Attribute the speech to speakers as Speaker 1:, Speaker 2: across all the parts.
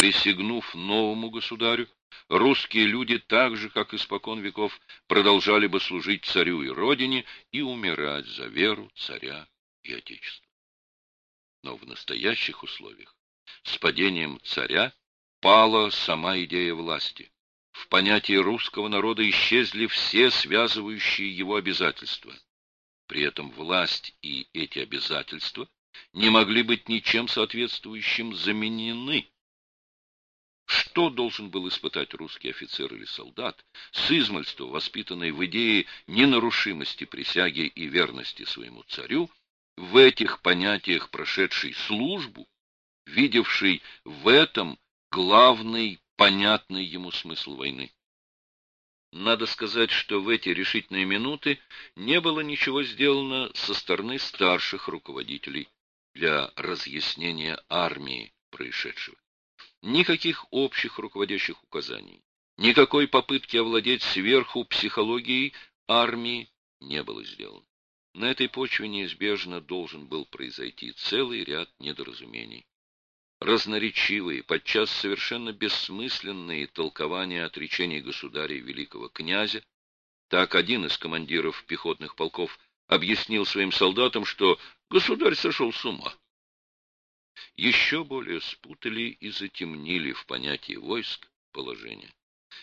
Speaker 1: Присягнув новому государю, русские люди так же, как испокон веков, продолжали бы служить царю и родине и умирать за веру царя и отечества. Но в настоящих условиях с падением царя пала сама идея власти. В понятии русского народа исчезли все связывающие его обязательства. При этом власть и эти обязательства не могли быть ничем соответствующим заменены. Что должен был испытать русский офицер или солдат, с измальства воспитанный в идее ненарушимости присяги и верности своему царю, в этих понятиях прошедший службу, видевший в этом главный, понятный ему смысл войны. Надо сказать, что в эти решительные минуты не было ничего сделано со стороны старших руководителей для разъяснения армии происшедшего. Никаких общих руководящих указаний, никакой попытки овладеть сверху психологией армии не было сделано. На этой почве неизбежно должен был произойти целый ряд недоразумений. Разноречивые, подчас совершенно бессмысленные толкования отречений государя великого князя, так один из командиров пехотных полков объяснил своим солдатам, что государь сошел с ума. Еще более спутали и затемнили в понятии войск положение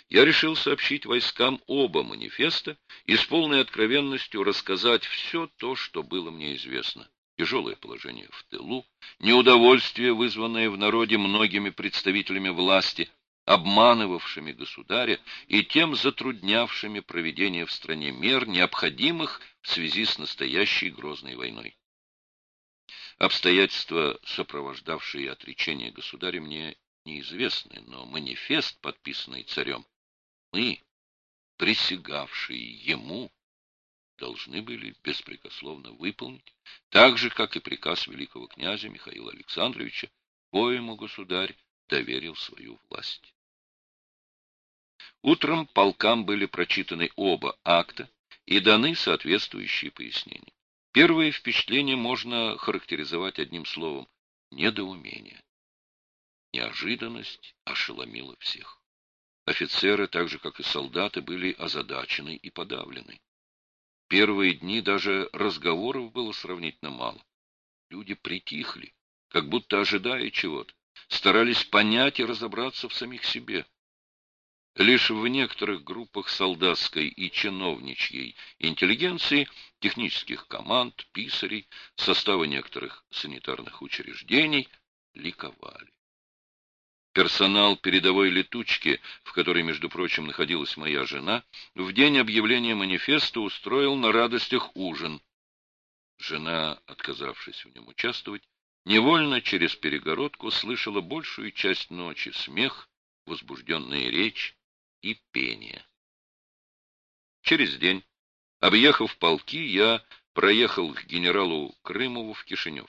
Speaker 1: я решил сообщить войскам оба манифеста и с полной откровенностью рассказать все то, что было мне известно. Тяжелое положение в тылу, неудовольствие, вызванное в народе многими представителями власти, обманывавшими государя и тем затруднявшими проведение в стране мер, необходимых в связи с настоящей грозной войной. Обстоятельства, сопровождавшие отречение государя, мне неизвестны, но манифест, подписанный царем, мы, присягавшие ему, должны были беспрекословно выполнить, так же, как и приказ великого князя Михаила Александровича, коему государь доверил свою власть. Утром полкам были прочитаны оба акта и даны соответствующие пояснения. Первое впечатление можно характеризовать одним словом – недоумение. Неожиданность ошеломила всех. Офицеры, так же как и солдаты, были озадачены и подавлены. Первые дни даже разговоров было сравнительно мало. Люди притихли, как будто ожидая чего-то, старались понять и разобраться в самих себе. Лишь в некоторых группах солдатской и чиновничьей интеллигенции, технических команд, писарей, состава некоторых санитарных учреждений ликовали. Персонал передовой летучки, в которой, между прочим, находилась моя жена, в день объявления манифеста устроил на радостях ужин. Жена, отказавшись в нем участвовать, невольно через перегородку слышала большую часть ночи смех, возбужденная речь и пение. Через день, объехав полки, я проехал к генералу Крымову в Кишинев.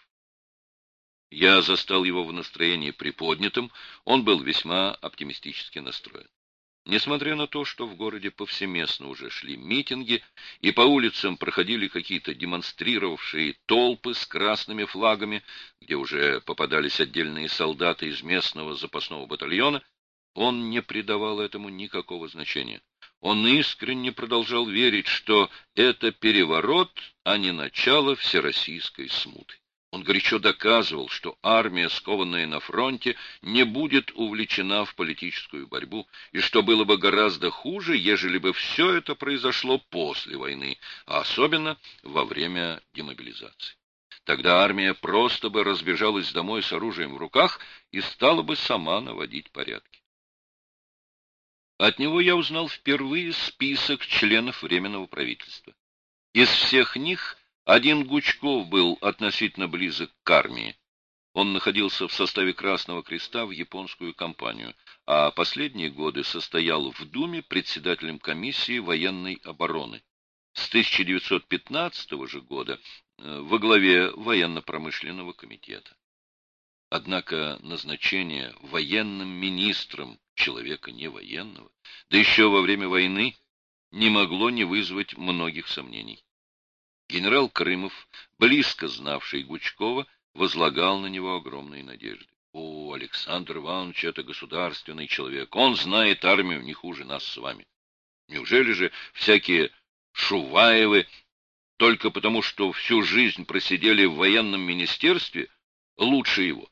Speaker 1: Я застал его в настроении приподнятым, он был весьма оптимистически настроен. Несмотря на то, что в городе повсеместно уже шли митинги, и по улицам проходили какие-то демонстрировавшие толпы с красными флагами, где уже попадались отдельные солдаты из местного запасного батальона, он не придавал этому никакого значения. Он искренне продолжал верить, что это переворот, а не начало всероссийской смуты. Он горячо доказывал, что армия, скованная на фронте, не будет увлечена в политическую борьбу, и что было бы гораздо хуже, ежели бы все это произошло после войны, а особенно во время демобилизации. Тогда армия просто бы разбежалась домой с оружием в руках и стала бы сама наводить порядки. От него я узнал впервые список членов Временного правительства. Из всех них один Гучков был относительно близок к армии. Он находился в составе Красного Креста в японскую кампанию, а последние годы состоял в Думе председателем комиссии военной обороны. С 1915 же года э, во главе военно-промышленного комитета. Однако назначение военным министром человека не военного, да еще во время войны, не могло не вызвать многих сомнений. Генерал Крымов, близко знавший Гучкова, возлагал на него огромные надежды. О, Александр Иванович — это государственный человек. Он знает армию не хуже нас с вами. Неужели же всякие Шуваевы только потому, что всю жизнь просидели в военном министерстве, лучше его?